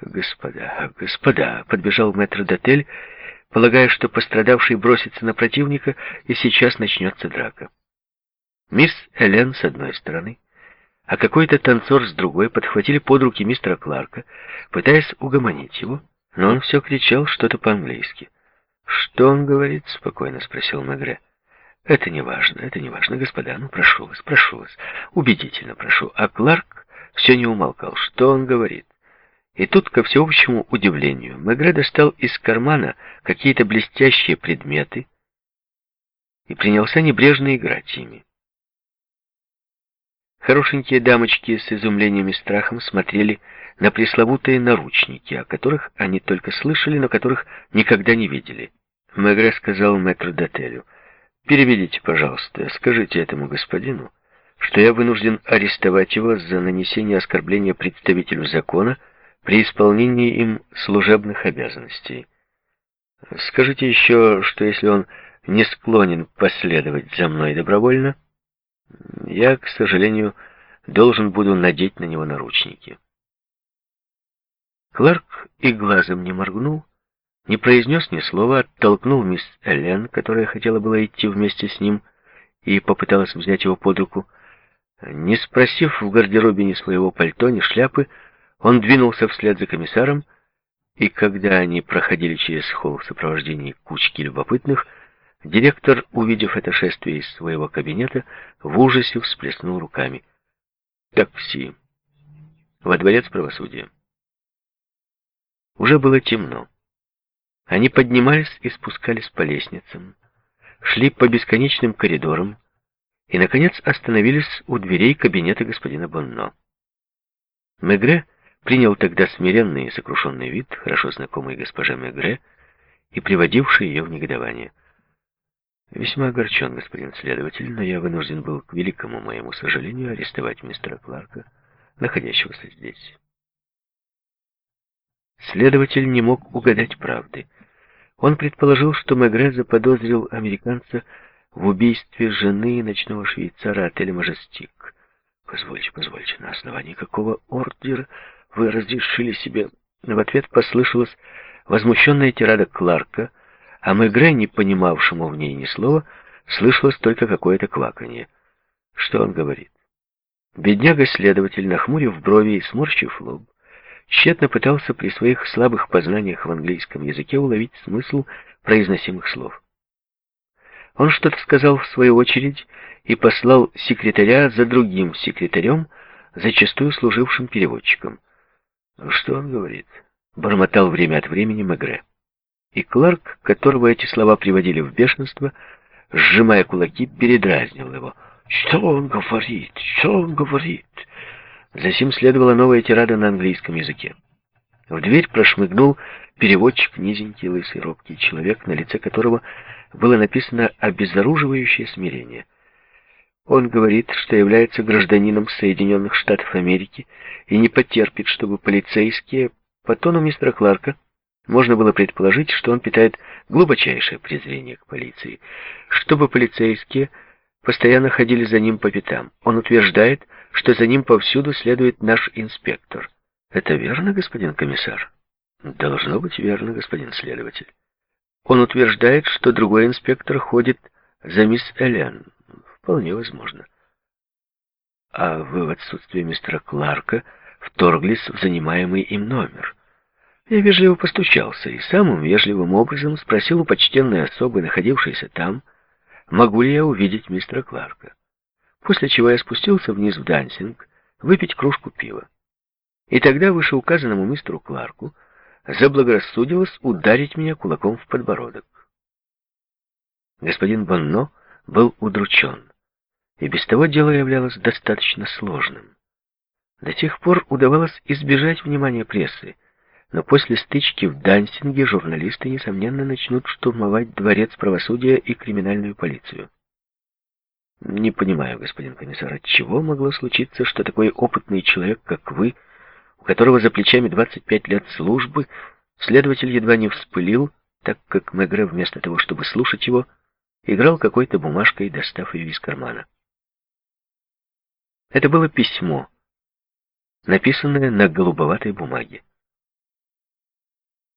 «Господа, господа!» — подбежал мэтр Дотель, полагая, что пострадавший бросится на противника, и сейчас начнется драка. Мисс Элен с одной стороны, а какой-то танцор с другой подхватили под руки мистера Кларка, пытаясь угомонить его, но он все кричал что-то по-английски. «Что он говорит?» — спокойно спросил Мегре. «Это не важно, это не важно, господа. Ну, прошу вас, прошу вас, убедительно прошу». А Кларк все не умолкал. Что он говорит? И тут, ко всеобщему удивлению, Мегре достал из кармана какие-то блестящие предметы и принялся небрежно играть ими. Хорошенькие дамочки с изумлением и страхом смотрели на пресловутые наручники, о которых они только слышали, но которых никогда не видели. Мегре сказал мэтру Дотелю, «Переведите, пожалуйста, скажите этому господину, что я вынужден арестовать его за нанесение оскорбления представителю закона, при исполнении им служебных обязанностей. Скажите еще, что если он не склонен последовать за мной добровольно, я, к сожалению, должен буду надеть на него наручники. Кларк и глазом не моргнул, не произнес ни слова, оттолкнул мисс Эллен, которая хотела было идти вместе с ним, и попыталась взять его под руку. Не спросив в гардеробе ни своего пальто, ни шляпы, он двинулся вслед за комиссаром, и когда они проходили через холл в сопровождении кучки любопытных, директор, увидев это шествие из своего кабинета, в ужасе всплеснул руками. «Такси! Во дворец правосудия!» Уже было темно. Они поднимались и спускались по лестницам, шли по бесконечным коридорам и, наконец, остановились у дверей кабинета господина Бонно. Мегре принял тогда смиренный и сокрушенный вид, хорошо знакомый госпоже Мегре, и приводивший ее в негодование. Весьма огорчен, господин следователь, но я вынужден был, к великому моему сожалению, арестовать мистера Кларка, находящегося здесь. Следователь не мог угадать правды. Он предположил, что Мегре заподозрил американца в убийстве жены ночного швейцара отеля «Мажестик». «Позвольте, позвольте, на основании какого ордера вы разрешили себе...» В ответ послышалась возмущенная тирада Кларка, а Мегре, не понимавшему в ней ни слова, слышалось только какое-то кваканье. Что он говорит? Бедняга-следователь, нахмурив брови и сморщив лоб, тщетно пытался при своих слабых познаниях в английском языке уловить смысл произносимых слов. Он что-то сказал в свою очередь и послал секретаря за другим секретарем, зачастую служившим переводчиком. «Что он говорит?» — бормотал время от времени Мегре. И Кларк, которого эти слова приводили в бешенство, сжимая кулаки, передразнил его. «Что он говорит? Что он говорит?» Затем следовала новая тирада на английском языке. В дверь прошмыгнул переводчик, низенький, лысый, робкий человек, на лице которого было написано «обезоруживающее смирение». Он говорит, что является гражданином Соединенных Штатов Америки и не потерпит, чтобы полицейские, по тону мистера Кларка, можно было предположить, что он питает глубочайшее презрение к полиции, чтобы полицейские постоянно ходили за ним по пятам. Он утверждает, что за ним повсюду следует наш инспектор. Это верно, господин комиссар? Должно быть верно, господин следователь. Он утверждает, что другой инспектор ходит за мисс Элен. Вполне возможно. А вы в отсутствие мистера Кларка вторглись в занимаемый им номер. Я вежливо постучался и самым вежливым образом спросил у почтенной особы, находившейся там, могу ли я увидеть мистера Кларка. После чего я спустился вниз в дансинг выпить кружку пива. И тогда вышеуказанному мистеру Кларку заблагорассудилось ударить меня кулаком в подбородок. Господин Бонно был удручен. И без того дело являлось достаточно сложным. До тех пор удавалось избежать внимания прессы, но после стычки в Дансинге журналисты, несомненно, начнут штурмовать дворец правосудия и криминальную полицию. Не понимаю, господин комиссар, от чего могло случиться, что такой опытный человек, как вы, у которого за плечами 25 лет службы, следователь едва не вспылил, так как Мегре, вместо того, чтобы слушать его, играл какой-то бумажкой, достав ее из кармана. Это было письмо, написанное на голубоватой бумаге.